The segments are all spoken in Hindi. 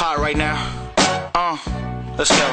hot right now. Uh, let's go.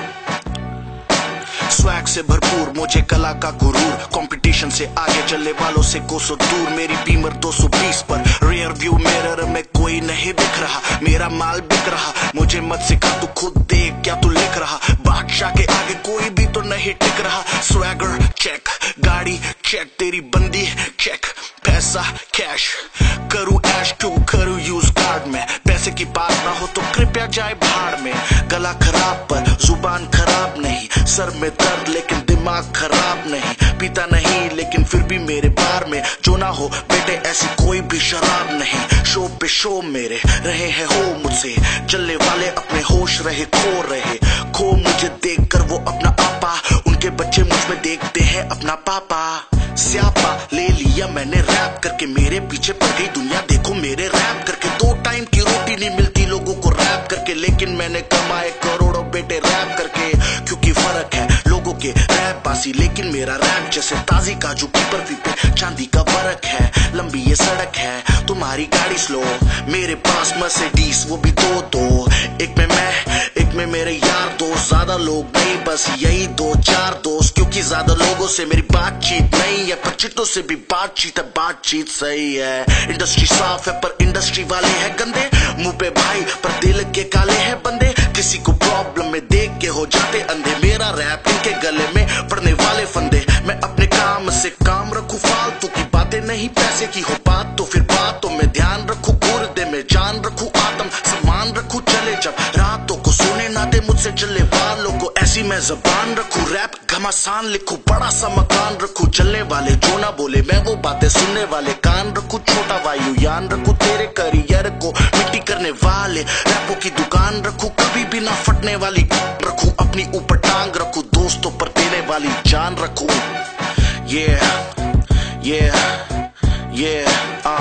Swag से भरपूर मुझे कला का गुरूर। कंपटीशन से आगे चलने वालों से कोसो दूर। मेरी बीमर 220 पर। रियर व्यू मिरर में कोई नहीं दिख रहा। मेरा माल बिक रहा। मुझे मत सिखा तू खुद देख क्या तू लिख रहा। बादशाह के आगे कोई भी तो नहीं टिक रहा। स्वैगर चेक गाड़ी चेक तेरी बंदी चेक पैसा कैश करूँ ऐश क्यों करूँ यूज़ कार्ड में? पैसे की बात ना हो तो कृपया जाए भाड़ में। गला खराब पर, ज़ुबान खराब नहीं। सर में दर्द, लेकिन दिमाग खराब नहीं। पीता नहीं, लेकिन फिर भी मेरे बार में। जो ना हो, बेटे, ऐसी कोई भी शराब नहीं। शो पे शो मेरे, रहे हैं हो मुझसे। चलने वाले अपने होश रहे, खो रहे। खो मुझे देख कर वो अपना आपा। उनके बच्चे मुझमें देखते हैं अपना पापा। स्यापा, ले लिया मैंने, रैप करके मेरे पीछे पड़ गई दुनिया के रैप बासी, लेकिन मेरा रैप जैसे ताजी काजू की बर्फ़ी पे चांदी का फ़र्क है, लंबी ये सड़क है, तुम्हारी गाड़ी स्लो मेरे पास मर्सिडीज वो भी दो दो। एक में मैं, एक में मेरे यार दोस्त। ज़्यादा लोग नहीं, बस यही दो, चार दोस्त। क्योंकि ज़्यादा लोगों से मेरी बातचीत नहीं है पर चिट्टों से भी बातचीत है, बातचीत सही है। इंडस्ट्री साफ़ है, पर इंडस्ट्री वाले हैं गंदे। मुँह पे भाई, पर दिल के काले हैं बंदे। किसी को प्रॉब्लम में देख के हो जाते अंधे। मेरा रैप इनके गले में पड़ने वाले फंदे। मैं अपने काम से काम रखू, फालतू की बातें नहीं, पैसे की हो बात तो फिर बातों में ध्यान रखू, गुर्दे में जान रखू, आत्म सम्मान रखू, चले जब रातों को सोने नाते मुझसे चले वालों को ऐसी मैं जबान रखू। रैप घमासान लिखू, बड़ा सा मकान रखू। चलने वाले जो ना बोले, मैं वो बातें सुनने वाले। कान रखू, छोटा वायु यान रखू। तेरे करियर को मिट्टी करने वाले। रैपो की दुकान रखू, कभी भी ना फटने वाली। रखू, अपनी ऊपर टांग रखू। दोस्तों पर देने वाली जान रखू। ये ये ये आ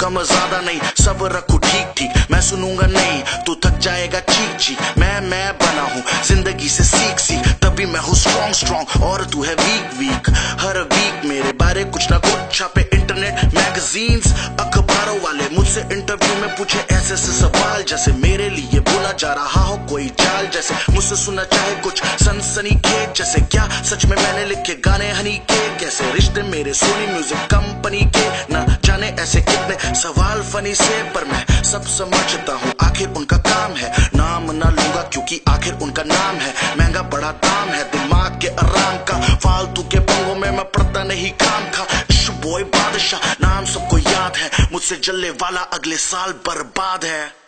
कम ज़्यादा नहीं, सब रखू। ठीक ठीक मैं सुनूँगा नहीं, तू थक जाएगा चीख। चीख मैं मैं बना हूँ, ज़िंदगी से सीख सीख। तभी मैं हूँ स्ट्रॉन्ग स्ट्रॉन्ग और तू है वीक वीक हर वीक मेरे बारे कुछ ना कुछ छापे इंटरनेट मैगजीन्स अखबारों वाले मुझसे इंटरव्यू में पूछे ऐसे ऐसे सवाल, जैसे मेरे लिए बोला जा रहा हो कोई चाल जैसे मुझसे सुनना चाहे कुछ सनसनी खेत जैसे। क्या सच में मैंने लिखे गाने हनी के कैसे रिश्ते मेरे सोनी म्यूज़िक कंपनी के? ना जाने ऐसे कितने सवाल फनी से, पर मैं सब समझता हूँ आखिर उनका काम है। नाम ना लूँगा क्योंकि आखिर उनका नाम है। महँगा बड़ा दाम है, दिमाग के आराम का। फालतू के पंगों में मैं पड़ता नहीं काम खा बॉय बादशाह, नाम सबको याद है। मुझसे जलने वाला अगले साल बर्बाद है।